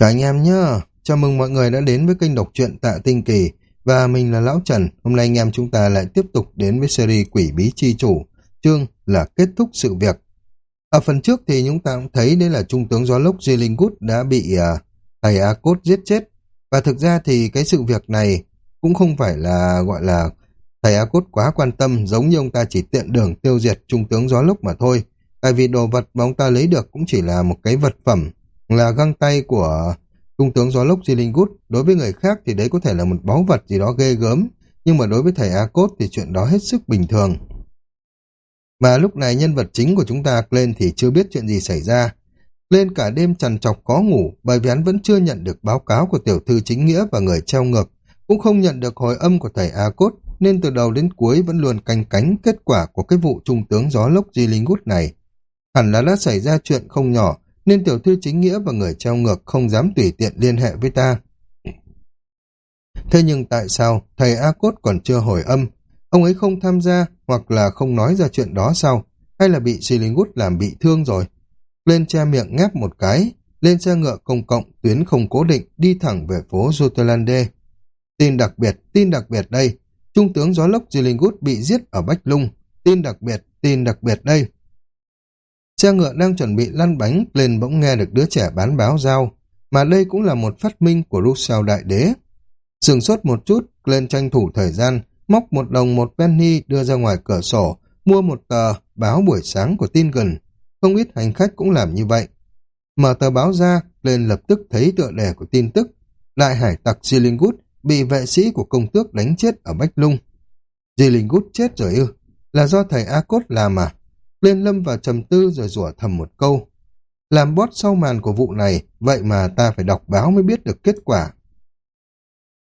Chào anh em nhá, chào mừng mọi người đã đến với kênh đọc truyện Tạ Tinh Kỳ và mình là Lão Trần. Hôm nay anh em chúng ta lại tiếp tục đến với series Quỷ Bí Chi Chủ, chương là kết thúc sự việc. Ở phần trước thì chúng ta cũng thấy đấy là Trung tướng Gió Lốc Good đã bị uh, thầy A Cốt giết chết. Và thực ra thì cái sự việc này cũng không phải là gọi là thầy A Cốt quá quan tâm giống như ông ta chỉ tiện đường tiêu diệt Trung tướng Gió Lốc mà thôi. Tại vì đồ vật mà ông ta lấy được cũng chỉ là một cái vật phẩm là găng tay của trung tướng gió lốc Gút. Đối với người khác thì đấy có thể là một báu vật gì đó ghê gớm, nhưng mà đối với thầy A Cốt thì chuyện đó hết sức bình thường. Mà lúc này nhân vật chính của chúng ta lên thì chưa biết chuyện gì xảy ra. Lên cả đêm trằn trọc khó ngủ bởi vì hắn vẫn chưa nhận được báo cáo của tiểu thư chính nghĩa và người treo ngược, cũng không nhận được hồi âm của thầy A Cốt, nên từ đầu đến cuối vẫn luôn canh cánh kết quả của cái vụ trung tướng gió lốc Gút này. Hẳn là đã xảy ra chuyện không nhỏ, nên tiểu thư chính nghĩa và người treo ngược không dám tùy tiện liên hệ với ta. Thế nhưng tại sao thầy A Cốt còn chưa hồi âm? Ông ấy không tham gia hoặc là không nói ra chuyện đó sao? Hay là bị Silingut làm bị thương rồi? Lên che miệng ngáp một cái, lên xe ngựa công cộng tuyến không cố định đi thẳng về phố Jotelande. Tin đặc biệt, tin đặc biệt đây. Trung tướng gió lốc Silingut bị giết ở Bách Lung. Tin đặc biệt, tin đặc biệt đây. Xe ngựa đang chuẩn bị lăn bánh lên bỗng nghe được đứa trẻ bán báo giao, mà đây cũng là một phát minh của Rousseau Đại Đế. Sừng sốt một chút, lên tranh thủ thời gian, móc một đồng một penny đưa ra ngoài cửa sổ, mua một tờ báo buổi sáng của tin gần. Không ít hành khách cũng làm như vậy. Mở tờ báo ra, lên lập tức thấy tựa đề của tin tức. Đại hải tặc Zilingut bị vệ sĩ của công tước đánh chết ở Bách Lung. Zilingut chết rồi ư? Là do thầy A Cốt làm à? Lên lâm vào trầm tư rồi rủa thầm một câu. Làm bót sau màn của vụ này, vậy mà ta phải đọc báo mới biết được kết quả.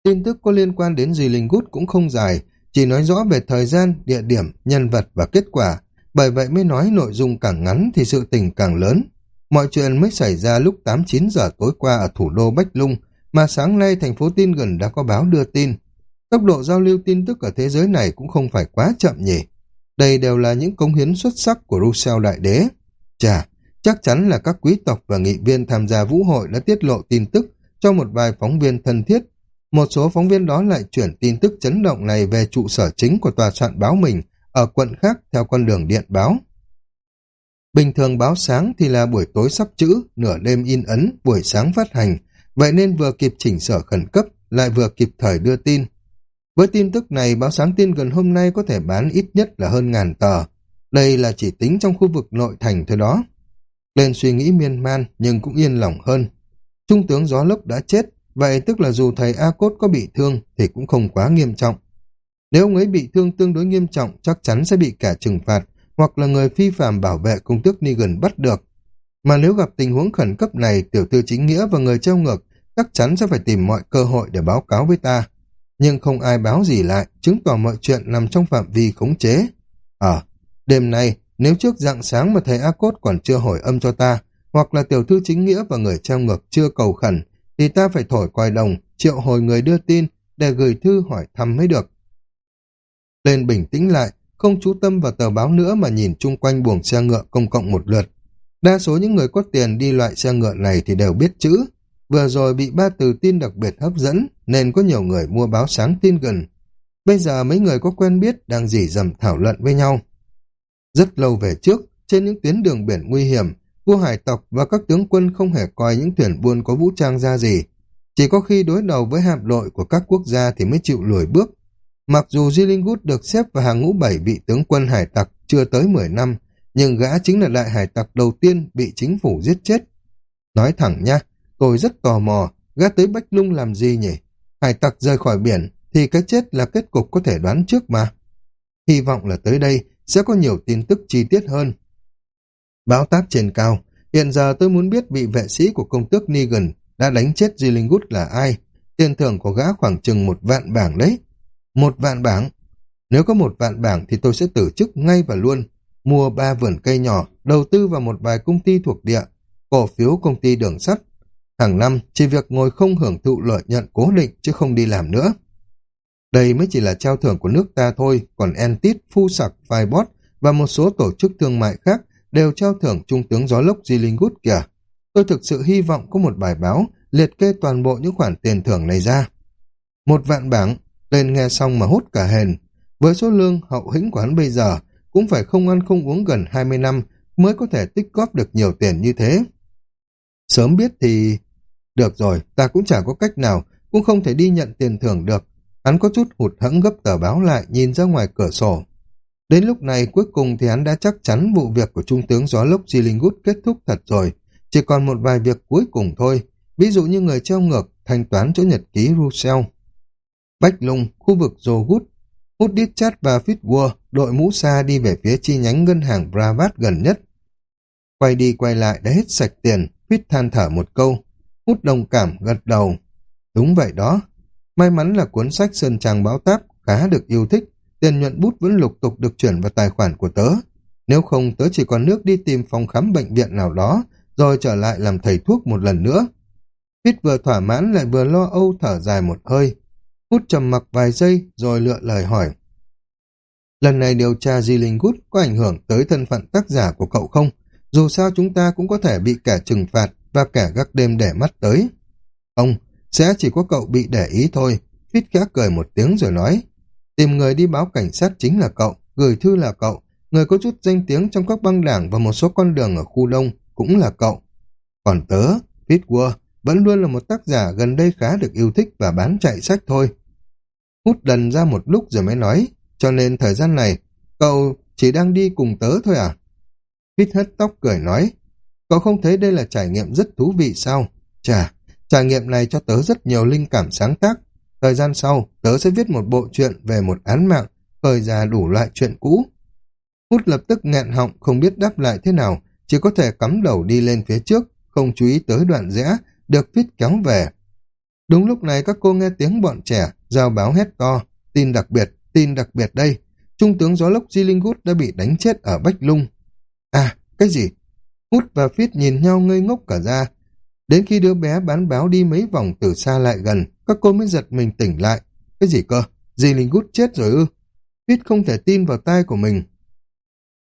Tin tức có liên quan đến gì linh gút cũng không dài, chỉ nói rõ về thời gian, địa điểm, nhân vật và kết quả. Bởi vậy mới nói nội dung càng ngắn thì sự tình càng lớn. Mọi chuyện mới xảy ra lúc 8-9 giờ tối qua ở thủ đô Bách Lung, mà sáng nay thành phố tin gần đã có báo đưa tin. Tốc độ giao lưu tin tức ở thế giới này cũng không phải quá chậm nhỉ. Đây đều là những cống hiến xuất sắc của Rousseau Đại Đế. Chà, chắc chắn là các quý tộc và nghị viên tham gia vũ hội đã tiết lộ tin tức cho một vài phóng viên thân thiết. Một số phóng viên đó lại chuyển tin tức chấn động này về trụ sở chính của tòa soạn báo mình ở quận khác theo con đường điện báo. Bình thường báo sáng thì là buổi tối sắp chữ, nửa đêm in ấn, buổi sáng phát hành, vậy nên vừa kịp chỉnh sở khẩn cấp, lại vừa kịp thời đưa tin. Với tin tức này, báo sáng tin gần hôm nay có thể bán ít nhất là hơn ngàn tờ. Đây là chỉ tính trong khu vực nội thành thôi đó. Lên suy nghĩ miên man nhưng cũng yên lòng hơn. Trung tướng Gió Lốc đã chết, vậy tức là dù thầy A Cốt có bị thương thì cũng không quá nghiêm trọng. Nếu ông ấy bị thương tương đối nghiêm trọng chắc chắn sẽ bị cả trừng phạt hoặc là người phi phạm bảo vệ công tước Negan bắt được. Mà nếu gặp tình huống khẩn cấp này, tiểu thư chính nghĩa và người treo ngược chắc chắn sẽ phải tìm mọi cơ hội để báo cáo với ta nhưng không ai báo gì lại, chứng tỏ mọi chuyện nằm trong phạm vi khống chế. Ờ, đêm nay, nếu trước dạng sáng mà thầy A Cốt còn chưa hỏi âm cho ta, hoặc là tiểu thư chính nghĩa và người treo ngược chưa cầu khẩn, thì ta phải thổi quài đồng, triệu hồi người đưa tin để gửi thư hỏi thăm mới được. Lên bình tĩnh lại, không chú tâm vào tờ báo nữa mà nhìn chung quanh buồng xe ngựa công cộng một lượt. Đa số những người có tiền đi loại xe ngựa này thì đều biết chữ, Vừa rồi bị ba từ tin đặc biệt hấp dẫn, nên có nhiều người mua báo sáng tin gần. Bây giờ mấy người có quen biết đang dỉ dầm thảo luận với nhau. Rất lâu về trước, trên những tuyến đường biển nguy hiểm, vua hải tộc và các tướng quân không hề coi những thuyền buôn có vũ trang ra gì. Chỉ có khi đối đầu với hạm đội của các quốc gia thì mới chịu lùi bước. Mặc dù Gillingut được xếp vào hàng ngũ bảy vị tướng quân hải tặc chưa tới 10 năm, nhưng gã chính là đại hải tặc đầu tiên bị chính phủ giết chết. Nói thẳng nha, Tôi rất tò mò, gã tới Bách Lung làm gì nhỉ? Hải tặc rời khỏi biển, thì cái chết là kết cục có thể đoán trước mà. Hy vọng là tới đây sẽ có nhiều tin tức chi tiết hơn. Báo táp trên cao, hiện giờ tôi muốn biết vị vệ sĩ của công tước Negan đã đánh chết Gillingut là ai. Tiền thưởng của gã khoảng chừng một vạn bảng đấy. Một vạn bảng? Nếu có một vạn bảng thì tôi sẽ tử chức ngay và luôn. Mua ba vườn cây nhỏ, đầu tư vào một vài công ty thuộc địa, cổ phiếu công ty đường sắt, Hàng năm, chỉ việc ngồi không hưởng thụ lợi nhuận cố định chứ không đi làm nữa. Đây mới chỉ là trao thưởng của nước ta thôi, còn Entit, Phu Sặc, Phai-bot và một số tổ chức thương mại khác đều trao thưởng Trung tướng Gió Lốc Gillingut kìa. Tôi thực sự hy vọng có một bài báo liệt kê toàn bộ những khoản tiền thưởng này ra. Một vạn bảng, lên nghe xong mà hút cả hền. Với số lương hậu hĩnh của hắn bây giờ, cũng phải không ăn không uống gần 20 năm mới có thể tích góp được nhiều tiền như thế. Sớm biết thì... Được rồi, ta cũng chả có cách nào, cũng không thể đi nhận tiền thưởng được. Hắn có chút hụt hẫng gấp tờ báo lại nhìn ra ngoài cửa sổ. Đến lúc này cuối cùng thì hắn đã chắc chắn vụ việc của Trung tướng Gió Lốc Gillingut kết thúc thật rồi. Chỉ còn một vài việc cuối cùng thôi, ví dụ như người treo ngược, thanh toán chỗ nhật ký Russell. Bách Lung, khu vực Zogut, Hút Chat và Fitwar, đội mũ xa đi về phía chi nhánh ngân hàng Bravat gần nhất. Quay đi quay lại đã hết sạch tiền, Fit than thở một câu út đồng cảm gật đầu. Đúng vậy đó. May mắn là cuốn sách Sơn Trang Báo Táp khá được yêu thích, tiền nhuận bút vẫn lục tục được chuyển vào tài khoản của tớ. Nếu không tớ chỉ còn nước đi tìm phòng khám bệnh viện nào đó, rồi trở lại làm thầy thuốc một lần nữa. Pít vừa thỏa mãn lại vừa lo âu thở dài một hơi. út trầm mặc vài giây rồi lựa lời hỏi. Lần này điều tra Di Linh Gút có ảnh hưởng tới thân phận tác giả của cậu không? Dù sao chúng ta cũng có thể bị kẻ trừng phạt và kẻ gác đêm để mắt tới. Không, sẽ chỉ có cậu bị để ý thôi. Phít khẽ cười một tiếng rồi nói. Tìm người đi báo cảnh sát chính là cậu, gửi thư là cậu, người có chút danh tiếng trong các băng đảng và một số con đường ở khu đông cũng là cậu. Còn tớ, Pitward, vẫn luôn là một tác giả gần đây khá được yêu thích và bán chạy sách thôi. Hút đần ra một lúc rồi mới nói, cho nên thời gian này, cậu chỉ đang đi cùng tớ thôi à? Pít hất tóc cười nói, cậu không thấy đây là trải nghiệm rất thú vị sao? Chà, trải nghiệm này cho tớ rất nhiều linh cảm sáng tác. Thời gian sau, tớ sẽ viết một bộ truyện về một án mạng, khởi ra đủ loại chuyện cũ. Hút lập tức nghẹn họng không biết đáp lại thế nào, chỉ có thể cắm đầu đi lên phía trước, không chú ý tới đoạn rẽ, được viết kéo về. Đúng lúc này các cô nghe tiếng bọn trẻ, giao báo hét to, tin đặc biệt, tin đặc biệt đây. Trung tướng gió lốc Di đã bị đánh chết ở Bách Lung. À, cái gì? Hút và Phít nhìn nhau ngây ngốc cả ra. Đến khi đứa bé bán báo đi mấy vòng từ xa lại gần, các cô mới giật mình tỉnh lại. Cái gì cơ? Dì Linh Gút chết rồi ư? Phít không thể tin vào tai của mình.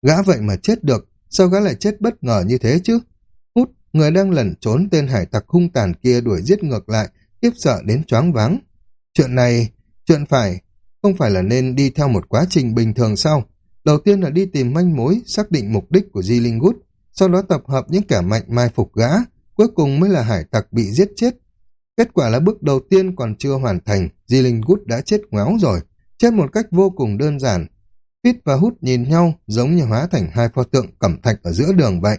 Gã vậy mà chết được, sao gã lại chết bất ngờ như thế chứ? Hút, người đang lẩn trốn tên hải tặc hung tàn kia đuổi giết ngược lại, kiếp sợ đến choáng váng. Chuyện này, chuyện phải, không phải là nên đi theo một quá trình bình thường sao? Đầu tiên là đi tìm manh mối, xác định mục đích của Di Linh Gút, sau đó tập hợp những kẻ mạnh mai phục gã, cuối cùng mới là hải tặc bị giết chết. Kết quả là bước đầu tiên còn chưa hoàn thành, Di Linh Gút đã chết ngáo rồi, chết một cách vô cùng đơn giản. Pit và Hút nhìn nhau giống như hóa thành hai pho tượng cẩm thạch ở giữa đường vậy.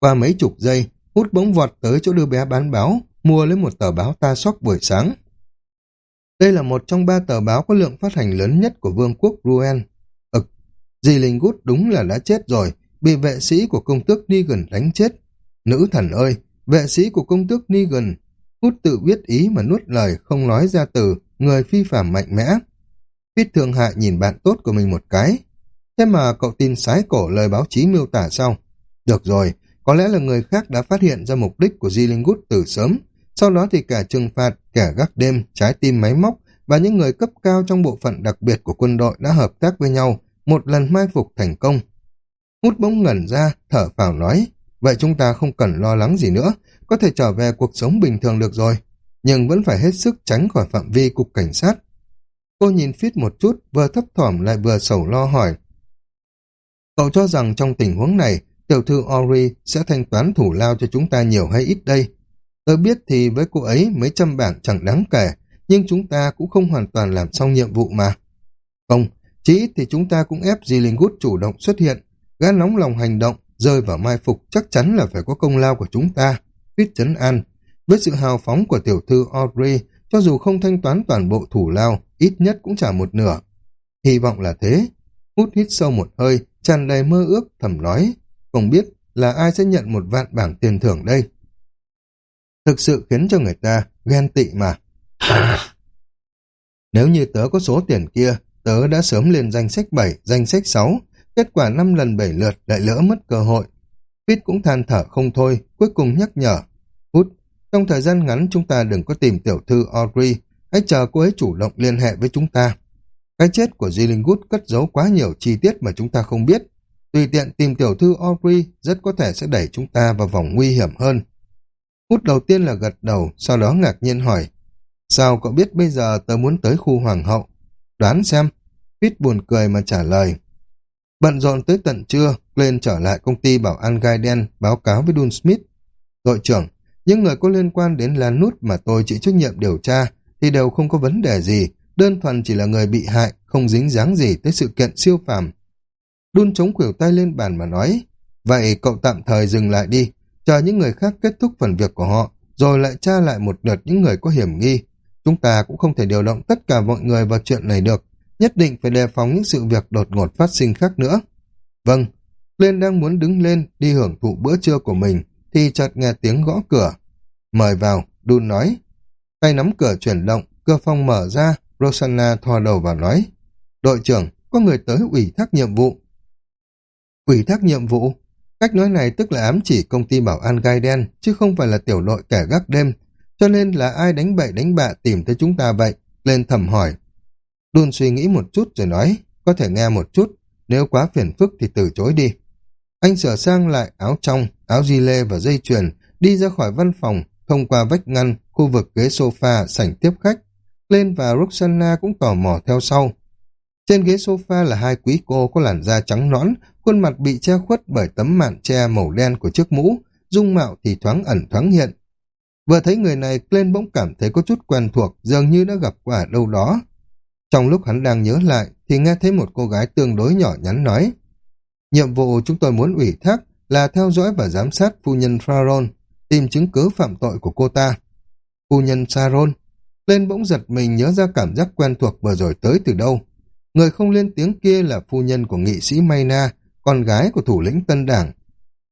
Qua mấy chục giây, Hút bỗng vọt tới chỗ đưa bé bán báo, mua lấy một tờ báo ta sóc buổi sáng. Đây là một trong ba tờ báo có lượng phát hành lớn nhất của vương quốc Ruen. Ực, Di Linh Gút đúng là đã chết rồi, bị vệ sĩ của công tước Negan đánh chết. Nữ thần ơi, vệ sĩ của công tước Negan, hút tự biết ý mà nuốt lời không nói ra từ, người phi phạm mạnh mẽ. Pít thương hại nhìn bạn tốt của mình một cái. Thế mà cậu tin sái cổ lời báo chí miêu tả sao? Được rồi, có lẽ là người khác đã phát hiện ra mục đích của Di từ sớm, sau đó thì cả trừng phạt, kẻ gác đêm, trái tim máy móc và những người cấp cao trong bộ phận đặc biệt của quân đội đã hợp tác với nhau, một lần mai phục thành công. Hút bỗng ngẩn ra, thở phào nói, vậy chúng ta không cần lo lắng gì nữa, có thể trở về cuộc sống bình thường được rồi, nhưng vẫn phải hết sức tránh khỏi phạm vi cục cảnh sát. Cô nhìn Phít một chút, vừa thấp thỏm lại vừa sầu lo hỏi. Cậu cho rằng trong tình huống này, tiểu thư Ori sẽ thanh toán thủ lao cho chúng ta nhiều hay ít đây? Tôi biết thì với cô ấy mấy trăm bảng chẳng đáng kể, nhưng chúng ta cũng không hoàn toàn làm xong nhiệm vụ mà. Không, chỉ thì chúng ta cũng ép Di chủ động xuất hiện, gã nóng lòng hành động, rơi vào mai phục chắc chắn là phải có công lao của chúng ta. Viết chấn an, với sự hào phóng của tiểu thư Audrey, cho dù không thanh toán toàn bộ thủ lao, ít nhất cũng trả một nửa. Hy vọng là thế. Hút hít sâu một hơi, tràn đầy mơ ước, thầm nói, không biết là ai sẽ nhận một vạn bảng tiền thưởng đây thực sự khiến cho người ta ghen tị mà. Nếu như tớ có số tiền kia, tớ đã sớm lên danh sách 7, danh sách 6, kết quả năm lần bảy lượt lại lỡ mất cơ hội. Pete cũng than thở không thôi, cuối cùng nhắc nhở. Hút, trong thời gian ngắn chúng ta đừng có tìm tiểu thư Audrey, hãy chờ cô ấy chủ động liên hệ với chúng ta. Cái chết của Gillingwood cất giấu quá nhiều chi tiết mà chúng ta không biết. Tùy tiện tìm tiểu thư Audrey rất có thể sẽ đẩy chúng ta vào vòng nguy hiểm hơn. Hút đầu tiên là gật đầu, sau đó ngạc nhiên hỏi. Sao cậu biết bây giờ tớ muốn tới khu hoàng hậu? Đoán xem. Pít buồn cười mà trả lời. Bận rộn tới tận trưa, lên trở lại công ty bảo an gai đen báo cáo với Dun Smith. Đội trưởng, những người có liên quan đến Lan Nút mà tôi chịu trách nhiệm điều tra thì đều không có vấn đề gì, đơn thuần chỉ là người bị hại, không dính dáng gì tới sự kiện siêu phàm. Đun chống khuỷu tay lên bàn mà nói, vậy cậu tạm thời dừng lại đi, chờ những người khác kết thúc phần việc của họ, rồi lại tra lại một lượt những người có hiểm nghi. Chúng ta cũng không thể điều động tất cả mọi người vào chuyện này được, nhất định phải đề phòng những sự việc đột ngột phát sinh khác nữa. Vâng, lên đang muốn đứng lên đi hưởng thụ bữa trưa của mình, thì chợt nghe tiếng gõ cửa. Mời vào, Đun nói. Tay nắm cửa chuyển động, cửa phòng mở ra, Rosanna thò đầu vào nói. Đội trưởng, có người tới ủy thác nhiệm vụ. Ủy thác nhiệm vụ? Cách nói này tức là ám chỉ công ty bảo an gai đen, chứ không phải là tiểu đội kẻ gác đêm. Cho nên là ai đánh bậy đánh bạ tìm tới chúng ta vậy? Lên thầm hỏi. Đun suy nghĩ một chút rồi nói, có thể nghe một chút, nếu quá phiền phức thì từ chối đi. Anh sửa sang lại áo trong, áo di lê và dây chuyền, đi ra khỏi văn phòng, thông qua vách ngăn, khu vực ghế sofa, sảnh tiếp khách. Lên và Roxana cũng tò mò theo sau. Trên ghế sofa là hai quý cô có làn da trắng nõn, khuôn mặt bị che khuất bởi tấm màn che màu đen của chiếc mũ, dung mạo thì thoáng ẩn thoáng hiện. Vừa thấy người này, Glenn bỗng cảm thấy có chút quen thuộc, dường như đã gặp qua ở đâu đó. Trong lúc hắn đang nhớ lại, thì nghe thấy một cô gái tương đối nhỏ nhắn nói, Nhiệm vụ chúng tôi muốn ủy thác là theo dõi và giám sát phu nhân Faron, tìm chứng cứ phạm tội của cô ta. Phu nhân Saron, lên bỗng giật mình nhớ ra cảm giác quen thuộc vừa rồi tới từ đâu. Người không lên tiếng kia là phu nhân của nghị sĩ Mayna, con gái của thủ lĩnh Tân Đảng.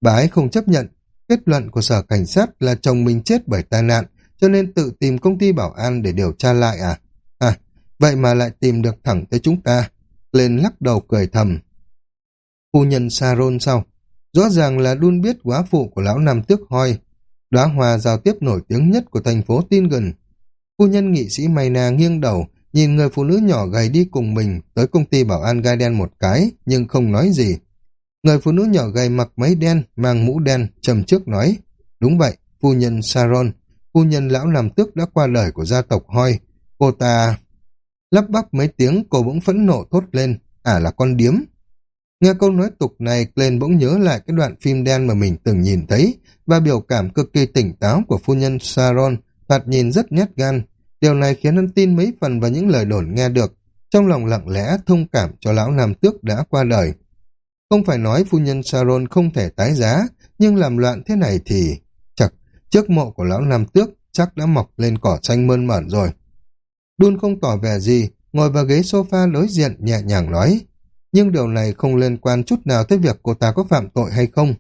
Bà ấy không chấp nhận, kết luận của sở cảnh sát là chồng mình chết bởi tai nạn, cho nên tự tìm công ty bảo an để điều tra lại à? Vậy mà lại tìm được thẳng tới chúng ta. Lên lắc đầu cười thầm. Phu nhân Saron sau Rõ ràng là đun biết quá phụ của lão Nam Tước Hoi, đóa hoa giao tiếp nổi tiếng nhất của thành phố tingen. Phu nhân nghị sĩ Mayna nghiêng đầu, nhìn người phụ nữ nhỏ gầy đi cùng mình tới công ty bảo an gai đen một cái, nhưng không nói gì. Người phụ nữ nhỏ gầy mặc máy đen, mang mũ đen, trầm trước nói, đúng vậy, phu nhân Saron, phu nhân lão làm tước đã qua đời của gia tộc Hoi. Cô ta... Lắp bắp mấy tiếng cô bỗng phẫn nộ thốt lên, à là con điếm. Nghe câu nói tục này, Glenn bỗng nhớ lại cái đoạn phim đen mà mình từng nhìn thấy, và biểu cảm cực kỳ tỉnh táo của phu nhân Sharon thoạt nhìn rất nhát gan. Điều này khiến hắn tin mấy phần vào những lời đồn nghe được, trong lòng lặng lẽ thông cảm cho lão Nam Tước đã qua đời. Không phải nói phu nhân Sharon không thể tái giá, nhưng làm loạn thế này thì... Chật, trước mộ của lão Nam Tước chắc đã mọc lên cỏ xanh mơn mởn rồi. Đun không tỏ vẻ gì, ngồi vào ghế sofa đối diện nhẹ nhàng nói, nhưng điều này không liên quan chút nào tới việc cô ta có phạm tội hay không.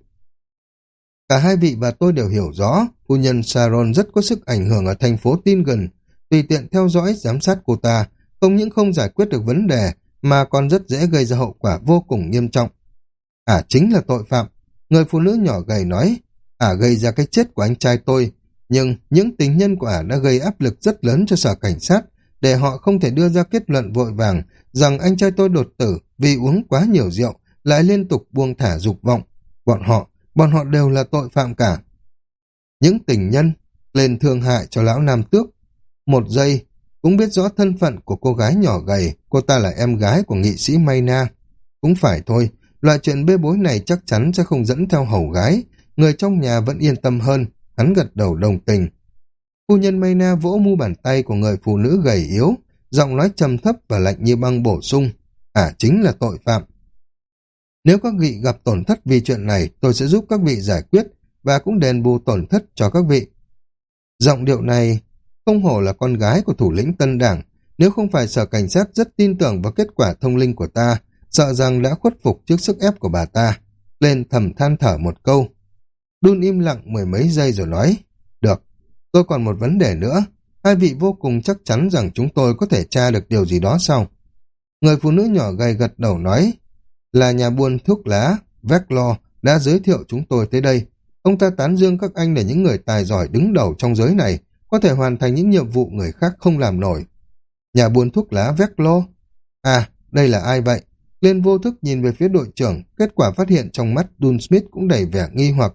Cả hai vị và tôi đều hiểu rõ, phu nhân Sharon rất có sức ảnh hưởng ở thành phố tin gần, tùy tiện theo dõi, giám sát cô ta, không những không giải quyết được vấn đề, mà còn rất dễ gây ra hậu quả vô cùng nghiêm trọng. À chính là tội phạm, người phụ nữ nhỏ gầy nói, à gây ra cái chết của anh trai tôi, nhưng những tình nhân của ả đã gây áp lực rất lớn cho sở cảnh sát, để họ không thể đưa ra kết luận vội vàng rằng anh trai tôi đột tử vì uống quá nhiều rượu, lại liên tục buông thả dục vọng. Bọn họ, bọn họ đều là tội phạm cả. Những tình nhân lên thương hại cho lão Nam Tước. Một giây, cũng biết rõ thân phận của cô gái nhỏ gầy, cô ta là em gái của nghị sĩ Mayna. Cũng phải thôi, loại chuyện bê bối này chắc chắn sẽ không dẫn theo hầu gái, người trong nhà vẫn yên tâm hơn, hắn gật đầu đồng tình. Phu nhân Mayna vỗ mu bàn tay của người phụ nữ gầy yếu, giọng nói trầm thấp và lạnh như băng bổ sung. À chính là tội phạm. Nếu các vị gặp tổn thất vì chuyện này, tôi sẽ giúp các vị giải quyết và cũng đền bù tổn thất cho các vị. Giọng điệu này không hổ là con gái của thủ lĩnh tân đảng, nếu không phải sở cảnh sát rất tin tưởng vào kết quả thông linh của ta, sợ rằng đã khuất phục trước sức ép của bà ta. Lên thầm than thở một câu. Đun im lặng mười mấy giây rồi nói, tôi còn một vấn đề nữa, hai vị vô cùng chắc chắn rằng chúng tôi có thể tra được điều gì đó sau. Người phụ nữ nhỏ gầy gật đầu nói, là nhà buôn thuốc lá, Veclo, đã giới thiệu chúng tôi tới đây. Ông ta tán dương các anh là những người tài giỏi đứng đầu trong giới này, có thể hoàn thành những nhiệm vụ người khác không làm nổi. Nhà buôn thuốc lá Veclo? À, đây là ai vậy? Lên vô thức nhìn về phía đội trưởng, kết quả phát hiện trong mắt Dun Smith cũng đầy vẻ nghi hoặc.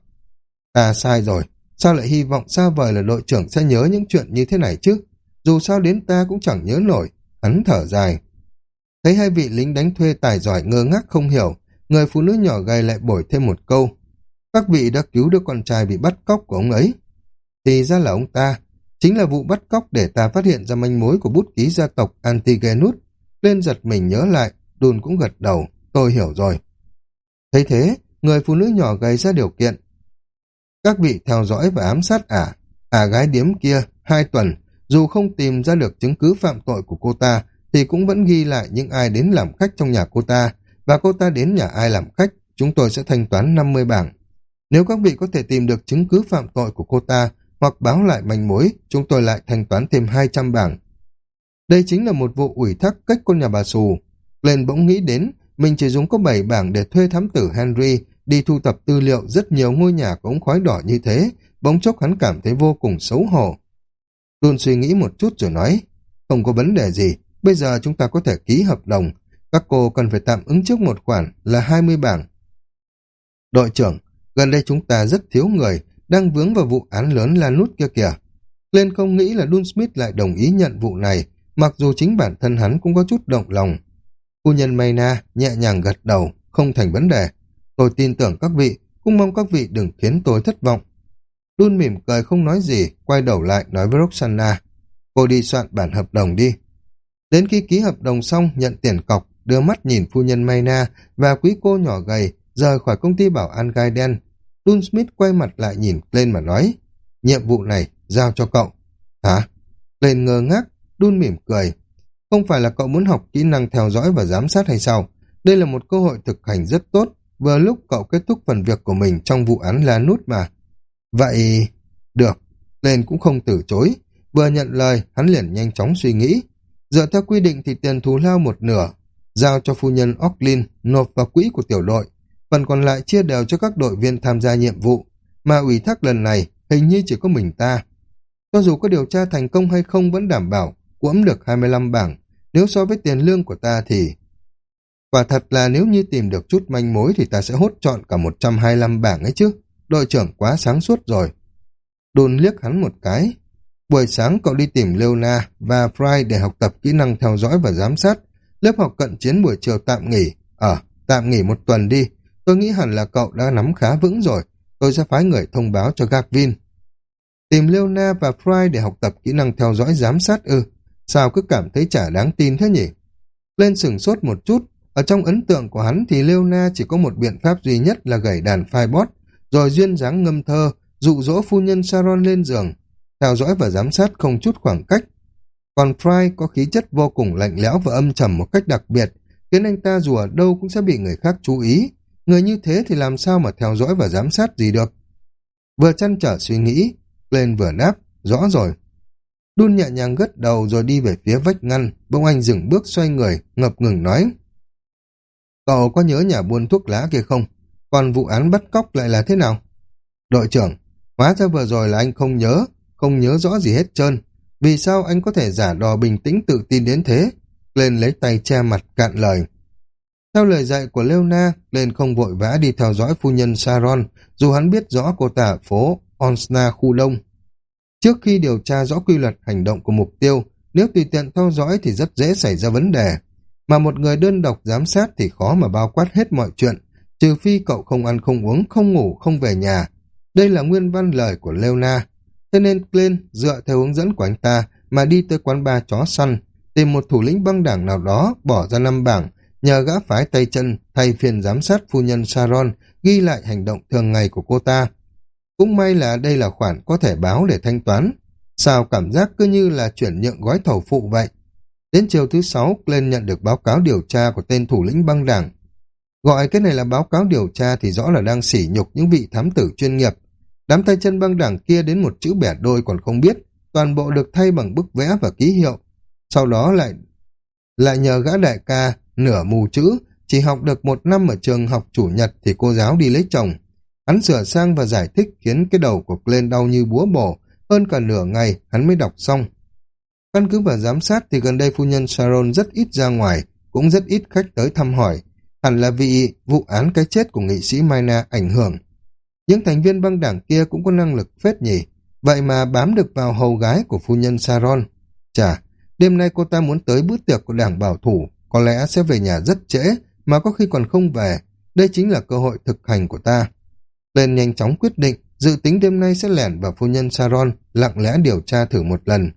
À sai rồi, Sao lại hy vọng xa vời là đội trưởng sẽ nhớ những chuyện như thế này chứ? Dù sao đến ta cũng chẳng nhớ nổi. Hắn thở dài. Thấy hai vị lính đánh thuê tài giỏi ngơ ngác không hiểu, người phụ nữ nhỏ gầy lại bổi thêm một câu. Các vị đã cứu đứa con trai bị bắt cóc của ông ấy. Thì ra là ông ta, chính là vụ bắt cóc để ta phát hiện ra manh mối của bút ký gia tộc Antigenus. Lên giật mình nhớ lại, đùn cũng gật đầu, tôi hiểu rồi. Thấy thế, người phụ nữ nhỏ gầy ra điều kiện. Các vị theo dõi và ám sát ả, ả gái điếm kia, hai tuần, dù không tìm ra được chứng cứ phạm tội của cô ta, thì cũng vẫn ghi lại những ai đến làm khách trong nhà cô ta, và cô ta đến nhà ai làm khách, chúng tôi sẽ thanh toán 50 bảng. Nếu các vị có thể tìm được chứng cứ phạm tội của cô ta, hoặc báo lại manh mối, chúng tôi lại thanh toán thêm 200 bảng. Đây chính là một vụ ủy thác cách con nhà bà Sù. Lên bỗng nghĩ đến, mình chỉ dùng có 7 bảng để thuê thám tử Henry đi thu thập tư liệu rất nhiều ngôi nhà có ống khói đỏ như thế, bỗng chốc hắn cảm thấy vô cùng xấu hổ. Luôn suy nghĩ một chút rồi nói, không có vấn đề gì, bây giờ chúng ta có thể ký hợp đồng, các cô cần phải tạm ứng trước một khoản là 20 bảng. Đội trưởng, gần đây chúng ta rất thiếu người, đang vướng vào vụ án lớn là nút kia kìa. Lên không nghĩ là Dun Smith lại đồng ý nhận vụ này, mặc dù chính bản thân hắn cũng có chút động lòng. Phu nhân Mayna nhẹ nhàng gật đầu, không thành vấn đề. Tôi tin tưởng các vị, cũng mong các vị đừng khiến tôi thất vọng. Đun mỉm cười không nói gì, quay đầu lại nói với Roxana. Cô đi soạn bản hợp đồng đi. Đến khi ký hợp đồng xong, nhận tiền cọc, đưa mắt nhìn phu nhân Mayna và quý cô nhỏ gầy rời khỏi công ty bảo an gai đen. Dun Smith quay mặt lại nhìn lên mà nói, nhiệm vụ này giao cho cậu. Hả? Lên ngơ ngác, Dun mỉm cười. Không phải là cậu muốn học kỹ năng theo dõi và giám sát hay sao? Đây là một cơ hội thực hành rất tốt, vừa lúc cậu kết thúc phần việc của mình trong vụ án La Nút mà. Vậy... Được, lên cũng không từ chối. Vừa nhận lời, hắn liền nhanh chóng suy nghĩ. Dựa theo quy định thì tiền thù lao một nửa, giao cho phu nhân Ocklin nộp vào quỹ của tiểu đội, phần còn lại chia đều cho các đội viên tham gia nhiệm vụ, mà ủy thác lần này hình như chỉ có mình ta. Cho dù có điều tra thành công hay không vẫn đảm bảo quẫm được 25 bảng, nếu so với tiền lương của ta thì... Quả thật là nếu như tìm được chút manh mối thì ta sẽ hốt chọn cả 125 bảng ấy chứ. Đội trưởng quá sáng suốt rồi. Đồn liếc hắn một cái. Buổi sáng cậu đi tìm Leona và Fry để học tập kỹ năng theo dõi và giám sát. Lớp học cận chiến buổi chiều tạm nghỉ. Ờ, tạm nghỉ một tuần đi. Tôi nghĩ hẳn là cậu đã nắm khá vững rồi. Tôi sẽ phái người thông báo cho Gavin. Tìm Leona và Fry để học tập kỹ năng theo dõi giám sát ư. Sao cứ cảm thấy chả đáng tin thế nhỉ? Lên sừng sốt một chút. Ở trong ấn tượng của hắn thì Leona chỉ có một biện pháp duy nhất là gảy đàn phai bót rồi duyên dáng ngâm thơ, dụ dỗ phu nhân Sharon lên giường, theo dõi và giám sát không chút khoảng cách. Còn Fry có khí chất vô cùng lạnh lẽo và âm trầm một cách đặc biệt, khiến anh ta dù ở đâu cũng sẽ bị người khác chú ý. Người như thế thì làm sao mà theo dõi và giám sát gì được? Vừa chăn trở suy nghĩ, lên vừa đáp, rõ rồi. Đun nhẹ nhàng gất đầu rồi đi về phía vách ngăn, bỗng anh dừng bước xoay người, ngập ngừng nói. Cậu có nhớ nhà buôn thuốc lá kia không? Còn vụ án bắt cóc lại là thế nào? Đội trưởng, hóa ra vừa rồi là anh không nhớ, không nhớ rõ gì hết trơn. Vì sao anh có thể giả đò bình tĩnh tự tin đến thế? Lên lấy tay che mặt cạn lời. Theo lời dạy của Leona, lên không vội vã đi theo dõi phu nhân Sharon, dù hắn biết rõ cô ta ở phố Onsna khu đông. Trước khi điều tra rõ quy luật hành động của mục tiêu, nếu tùy tiện theo dõi thì rất dễ xảy ra vấn đề. Mà một người đơn độc giám sát thì khó mà bao quát hết mọi chuyện, trừ phi cậu không ăn không uống, không ngủ, không về nhà. Đây là nguyên văn lời của Leona. Thế nên Glenn dựa theo hướng dẫn của anh ta mà đi tới quán ba chó săn, tìm một thủ lĩnh băng đảng nào đó, bỏ ra năm bảng, nhờ gã phái tay chân thay phiên giám sát phu nhân Sharon ghi lại hành động thường ngày của cô ta. Cũng may là đây là khoản có thể báo để thanh toán. Sao cảm giác cứ như là chuyển nhượng gói thầu phụ vậy? Đến chiều thứ sáu, Glenn nhận được báo cáo điều tra của tên thủ lĩnh băng đảng. Gọi cái này là báo cáo điều tra thì rõ là đang sỉ nhục những vị thám tử chuyên nghiệp. Đám tay chân băng đảng kia đến một chữ bẻ đôi còn không biết, toàn bộ được thay bằng bức vẽ và ký hiệu. Sau đó lại lại nhờ gã đại ca, nửa mù chữ, chỉ học được một năm ở trường học chủ nhật thì cô giáo đi lấy chồng. Hắn sửa sang và giải thích khiến cái đầu của Glenn đau như búa bổ, hơn cả nửa ngày hắn mới đọc xong. Căn cứ vào giám sát thì gần đây phu nhân Sharon rất ít ra ngoài, cũng rất ít khách tới thăm hỏi, hẳn là vì vụ án cái chết của nghị sĩ Maina ảnh hưởng. Những thành viên băng đảng kia cũng có năng lực phết nhỉ, vậy mà bám được vào hầu gái của phu nhân Sharon Chà, đêm nay cô ta muốn tới bữa tiệc của đảng bảo thủ, có lẽ sẽ về nhà rất trễ, mà có khi còn không về. Đây chính là cơ hội thực hành của ta. Lên nhanh chóng quyết định, dự tính đêm nay sẽ lẻn vào phu nhân Sharon lặng lẽ điều tra thử một lần.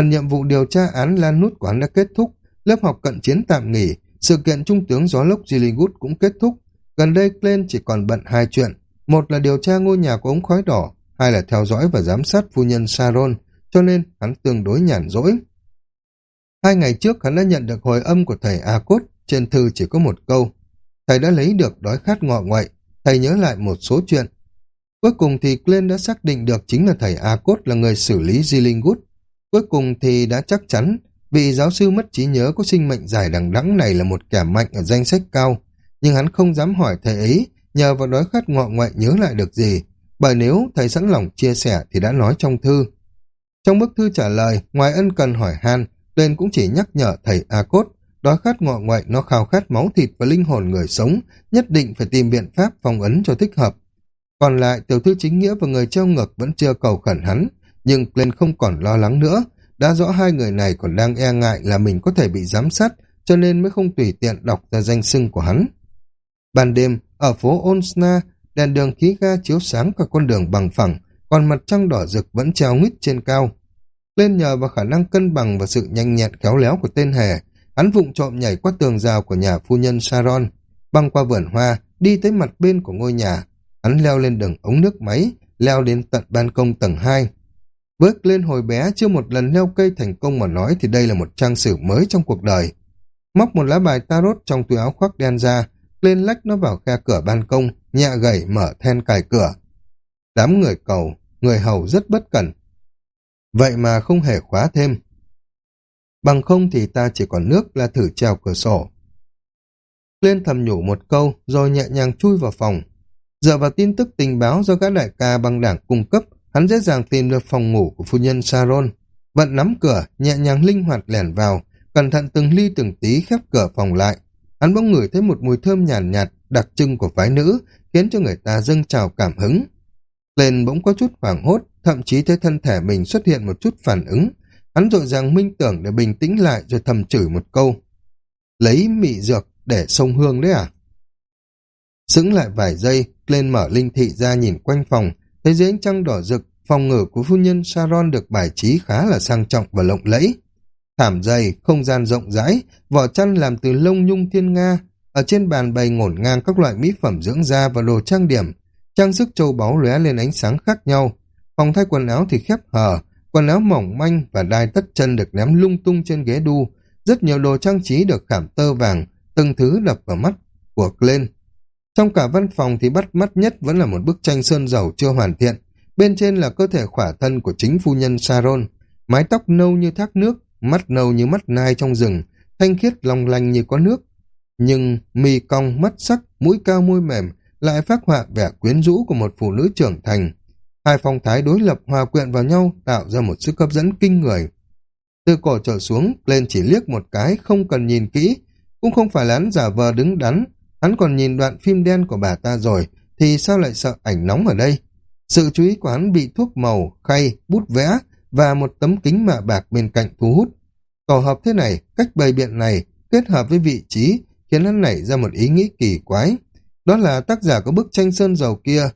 Phần nhiệm vụ điều tra án Lan Nút Quán đã kết thúc, lớp học cận chiến tạm nghỉ, sự kiện trung tướng gió lốc Gilligood cũng kết thúc. Gần đây Glenn chỉ còn bận hai chuyện, một là điều tra ngôi nhà của ống khói đỏ, hai là theo dõi và giám sát phu nhân Saron, cho nên hắn tương đối nhàn rỗi. Hai ngày trước hắn đã nhận được hồi âm của thầy A Cốt, trên thư chỉ có một câu. Thầy đã lấy được đói khát ngọ ngoại, thầy nhớ lại một số chuyện. Cuối cùng thì Glenn đã xác định được chính là thầy A Cốt là người xử lý Gilligood. Cuối cùng thì đã chắc chắn vị giáo sư mất trí nhớ có sinh mệnh dài đằng đẵng này là một kẻ mạnh ở danh sách cao, nhưng hắn không dám hỏi thầy ấy nhờ vào đói khát ngọ ngoại nhớ lại được gì, bởi nếu thầy sẵn lòng chia sẻ thì đã nói trong thư. Trong bức thư trả lời, ngoài ân cần hỏi han, tên cũng chỉ nhắc nhở thầy A Cốt, đói khát ngọ ngoại nó khao khát máu thịt và linh hồn người sống, nhất định phải tìm biện pháp phong ấn cho thích hợp. Còn lại, tiểu thư chính nghĩa và người treo ngược vẫn chưa cầu khẩn hắn, nhưng Glenn không còn lo lắng nữa, đã rõ hai người này còn đang e ngại là mình có thể bị giám sát, cho nên mới không tùy tiện đọc ra danh xưng của hắn. Ban đêm, ở phố Onsna, đèn đường khí ga chiếu sáng cả con đường bằng phẳng, còn mặt trăng đỏ rực vẫn treo nguyết trên cao. Lên nhờ vào khả năng cân bằng và sự nhanh nhẹn khéo léo của tên hề, hắn vụng trộm nhảy qua tường rào của nhà phu nhân Sharon, băng qua vườn hoa, đi tới mặt bên của ngôi nhà. Hắn leo lên đường ống nước máy, leo đến tận ban công tầng 2. Bước lên hồi bé chưa một lần leo cây thành công mà nói thì đây là một trang sử mới trong cuộc đời. Móc một lá bài tarot trong túi áo khoác đen ra, lên lách nó vào khe cửa ban công, nhẹ gầy mở then cài cửa. Đám người cầu, người hầu rất bất cẩn. Vậy mà không hề khóa thêm. Bằng không thì ta chỉ còn nước là thử treo cửa sổ. Lên thầm nhủ một câu rồi nhẹ nhàng chui vào phòng. Dựa vào tin tức tình báo do các đại ca băng đảng cung cấp, hắn dễ dàng tìm được phòng ngủ của phu nhân Sharon. Vận nắm cửa, nhẹ nhàng linh hoạt lẻn vào, cẩn thận từng ly từng tí khép cửa phòng lại. Hắn bỗng ngửi thấy một mùi thơm nhàn nhạt, nhạt, đặc trưng của phái nữ, khiến cho người ta dâng trào cảm hứng. Lên bỗng có chút hoảng hốt, thậm chí thấy thân thể mình xuất hiện một chút phản ứng. Hắn dội dàng minh tưởng để bình tĩnh lại rồi thầm chửi một câu. Lấy mị dược để sông hương đấy à? Sững lại vài giây, lên mở linh thị ra nhìn quanh phòng, thấy dưới ánh trăng đỏ rực, phòng ngủ của phu nhân Sharon được bài trí khá là sang trọng và lộng lẫy. Thảm dày, không gian rộng rãi, vỏ chăn làm từ lông nhung thiên nga, ở trên bàn bày ngổn ngang các loại mỹ phẩm dưỡng da và đồ trang điểm, trang sức châu báu lóe lên ánh sáng khác nhau. Phòng thay quần áo thì khép hờ, quần áo mỏng manh và đai tất chân được ném lung tung trên ghế đu, rất nhiều đồ trang trí được khảm tơ vàng, từng thứ đập vào mắt của Glenn. Trong cả văn phòng thì bắt mắt nhất vẫn là một bức tranh sơn dầu chưa hoàn thiện. Bên trên là cơ thể khỏa thân của chính phu nhân Sharon, mái tóc nâu như thác nước, mắt nâu như mắt nai trong rừng, thanh khiết long lanh như có nước. Nhưng mi cong, mắt sắc, mũi cao môi mềm lại phát họa vẻ quyến rũ của một phụ nữ trưởng thành. Hai phong thái đối lập hòa quyện vào nhau tạo ra một sức hấp dẫn kinh người. Từ cổ trở xuống, lên chỉ liếc một cái, không cần nhìn kỹ, cũng không phải lán giả vờ đứng đắn, hắn còn nhìn đoạn phim đen của bà ta rồi, thì sao lại sợ ảnh nóng ở đây? Sự chú ý của hắn bị thuốc màu, khay, bút vẽ và một tấm kính mạ bạc bên cạnh thu hút. Tổ hợp thế này, cách bày biện này, kết hợp với vị trí, khiến hắn nảy ra một ý nghĩ kỳ quái. Đó là tác giả của bức tranh sơn dầu kia,